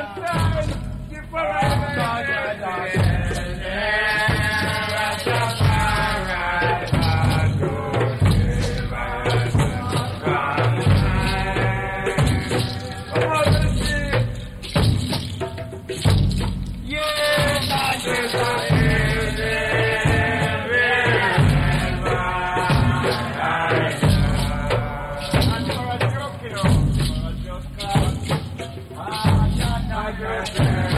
Yeah. my girlfriend.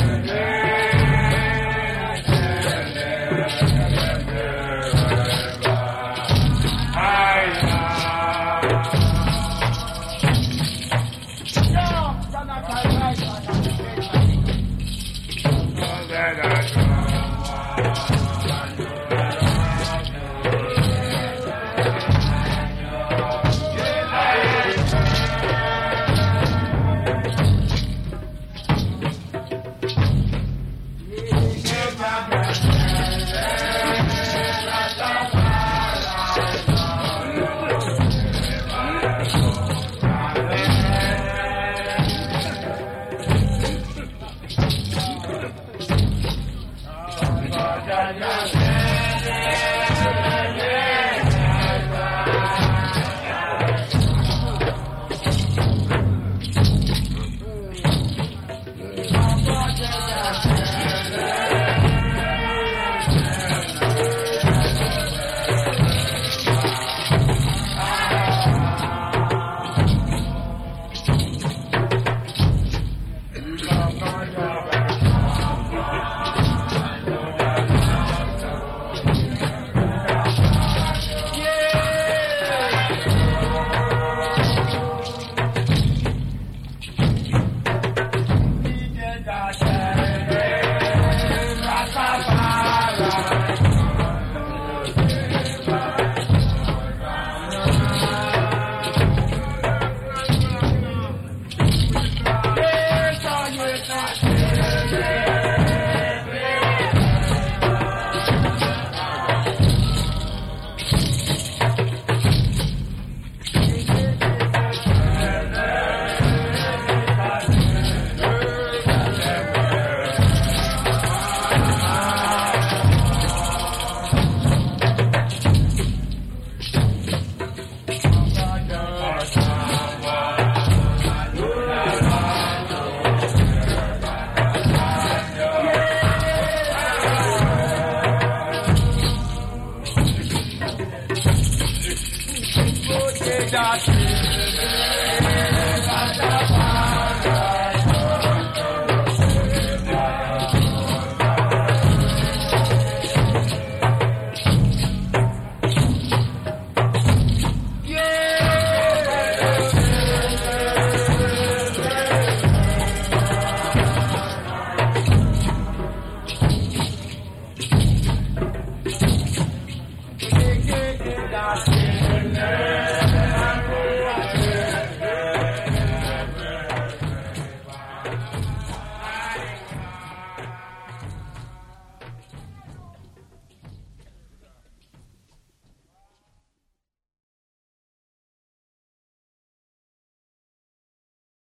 Josh.